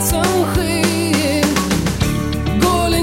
allt som sker. Går